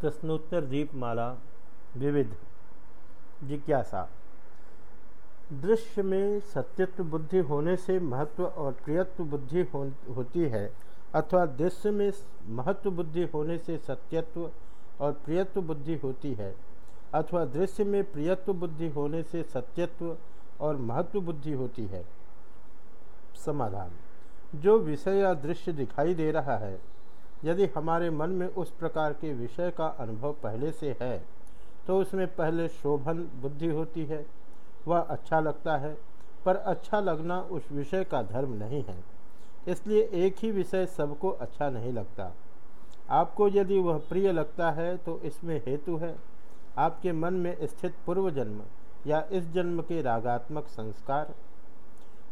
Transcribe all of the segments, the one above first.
प्रश्नोत्तर दीपमाला विविध जिज्ञासा। दृश्य में सत्यत्व बुद्धि होने से महत्व और प्रियत्व बुद्धि हो, होती है अथवा दृश्य में महत्व बुद्धि होने से सत्यत्व और प्रियत्व बुद्धि होती है अथवा दृश्य में प्रियत्व बुद्धि होने से सत्यत्व और महत्व बुद्धि होती है। समाधान। जो विषय या दृश्य दिखाई दे रहा है यदि हमारे मन में उस प्रकार के विषय का अनुभव पहले से है तो उसमें पहले शोभन, बुद्धि होती है। वह अच्छा लगता है, पर अच्छा लगना उस विषय का धर्म नहीं है। इसलिए एक ही विषय सबको अच्छा नहीं लगता। आपको यदि वह प्रिय लगता है तो इसमें हेतु है। आपके मन में स्थित पूर्व जन्म या इस जन्म के रागात्मक संस्कार।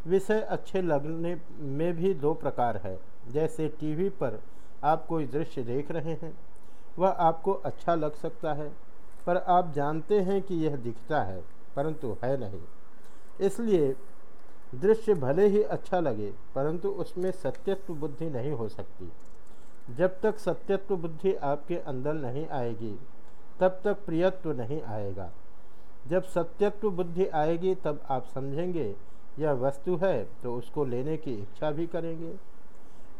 विषय अच्छे लगने में भी दो प्रकार है, जैसे टीवी पर आप कोई दृश्य देख रहे हैं, वह आपको अच्छा लग सकता है, पर आप जानते हैं कि यह दिखता है, परंतु है नहीं। इसलिए दृश्य भले ही अच्छा लगे, परंतु उसमें सत्यत्व बुद्धि नहीं हो सकती। जब तक सत्यत्व बुद्धि आपके अंदर नहीं आएगी, तब तक प्रियत्व नहीं आएगा। जब सत्यत्व बुद्धि आएगी, तब आप समझेंगे, यह वस्तु है तो उसको लेने की इच्छा भी करेंगे।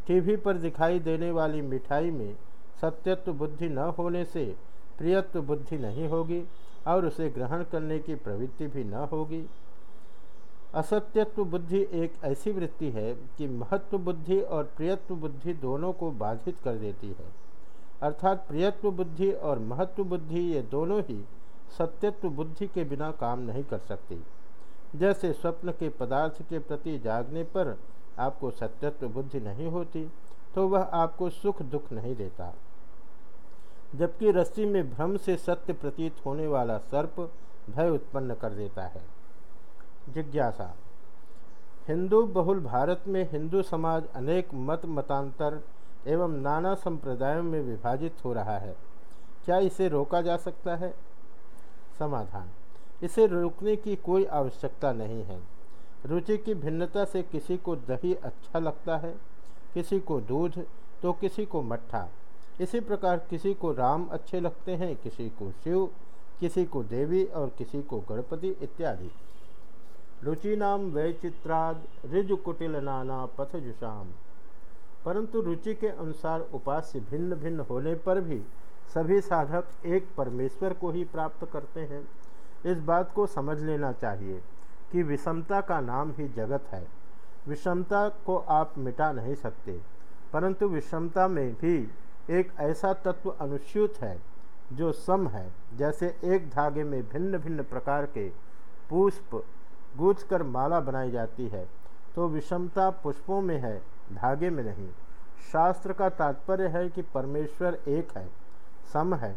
टीवी पर दिखाई देने वाली मिठाई में सत्यत्व बुद्धि न होने से प्रियत्व बुद्धि नहीं होगी और उसे ग्रहण करने की प्रवृत्ति भी न होगी। असत्यत्व बुद्धि एक ऐसी वृत्ति है कि महत्व बुद्धि और प्रियत्व बुद्धि दोनों को बाधित कर देती है। अर्थात प्रियत्व बुद्धि और महत्व बुद्धि ये दोनों ही सत्यत्व बुद्धि के बिना काम नहीं कर सकती। जैसे स्वप्न के पदार्थ के प्रति जागने पर आपको सत्यत्व बुद्धि नहीं होती तो वह आपको सुख दुख नहीं देता। जबकि रस्सी में भ्रम से सत्य प्रतीत होने वाला सर्प भय उत्पन्न कर देता है। जिज्ञासा। हिंदू बहुल भारत में हिंदू समाज अनेक मत मतांतर एवं नाना संप्रदायों में विभाजित हो रहा है। क्या इसे रोका जा सकता है? समाधान। इसे रोकने की कोई आवश्यकता नहीं है। रुचि की भिन्नता से किसी को दही अच्छा लगता है, किसी को दूध तो किसी को मट्ठा। इसी प्रकार किसी को राम अच्छे लगते हैं, किसी को शिव, किसी को देवी और किसी को गणपति इत्यादि। रुचि नाम वैचित्राद, ऋजु कुटिल नाना पथजुषाम परंतु रुचि के अनुसार उपास्य भिन्न भिन्न होने पर भी सभी साधक एक परमेश्वर को ही प्राप्त करते हैं। इस बात को समझ लेना चाहिए। कि विषमता का नाम ही जगत है। विषमता को आप मिटा नहीं सकते। परंतु विषमता में भी एक ऐसा तत्व अनुस्यूत है, जो सम है, जैसे एक धागे में भिन्न भिन्न प्रकार के पुष्प गूंथ कर माला बनाई जाती है तो विषमता पुष्पों में है, धागे में नहीं। शास्त्र का तात्पर्य है कि परमेश्वर एक है, सम है,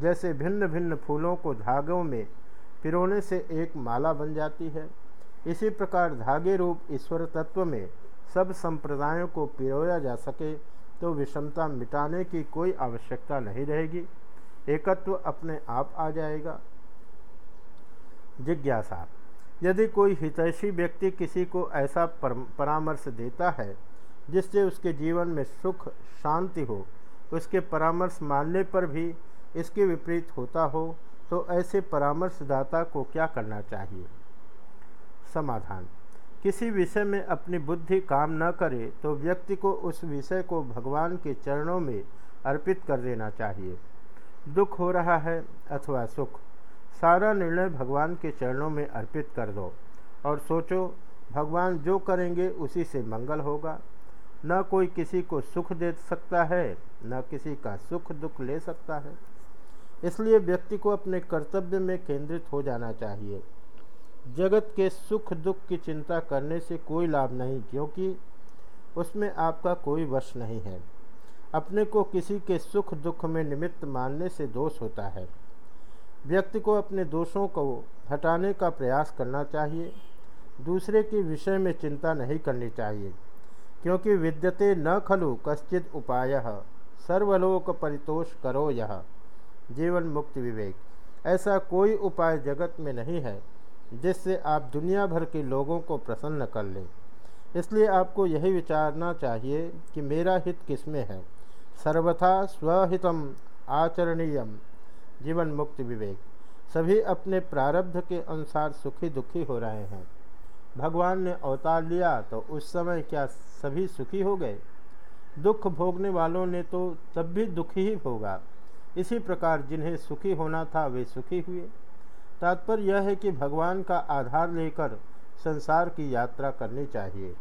जैसे भिन्न भिन्न फूलों को धागों में पिरोने से एक माला बन जाती है। इसी प्रकार धागे रूप ईश्वर तत्व में सब संप्रदायों को पिरोया जा सके तो विषमता मिटाने की कोई आवश्यकता नहीं रहेगी। एकत्व अपने आप आ जाएगा। जिज्ञासा। यदि कोई हितैषी व्यक्ति किसी को ऐसा परामर्श देता है, जिससे उसके जीवन में सुख, शांति हो, उसके परामर्श मानने पर भी इसके विपरीत होता हो तो ऐसे परामर्शदाता को क्या करना चाहिए? समाधान। किसी विषय में अपनी बुद्धि काम न करे तो व्यक्ति को उस विषय को भगवान के चरणों में अर्पित कर देना चाहिए। दुख हो रहा है अथवा सुख, सारा निर्णय भगवान के चरणों में अर्पित कर दो और सोचो, भगवान जो करेंगे उसी से मंगल होगा। न कोई किसी को सुख दे सकता है, न किसी का सुख दुख ले सकता है। इसलिए व्यक्ति को अपने कर्तव्य में केंद्रित हो जाना चाहिए। जगत के सुख दुख की चिंता करने से कोई लाभ नहीं, क्योंकि उसमें आपका कोई वश नहीं है। अपने को किसी के सुख दुख में निमित्त मानने से दोष होता है। व्यक्ति को अपने दोषों को हटाने का प्रयास करना चाहिए। दूसरे के विषय में चिंता नहीं करनी चाहिए, क्योंकि विद्यते न खलु कश्चित उपाय। सर्वलोक परितोष करो यह जीवन मुक्ति विवेक। ऐसा कोई उपाय जगत में नहीं है जिससे आप दुनिया भर के लोगों को प्रसन्न कर लें। इसलिए आपको यही विचारना चाहिए कि मेरा हित किसमें है? सर्वथा स्वहितम आचरणीय जीवन मुक्ति विवेक। सभी अपने प्रारब्ध के अनुसार सुखी दुखी हो रहे हैं। भगवान ने अवतार लिया तो उस समय क्या सभी सुखी हो गए? दुख भोगने वालों ने तो तब भी दुखी ही भोगा। इसी प्रकार जिन्हें सुखी होना था वे सुखी हुए। तात्पर्य यह है कि भगवान का आधार लेकर संसार की यात्रा करनी चाहिए।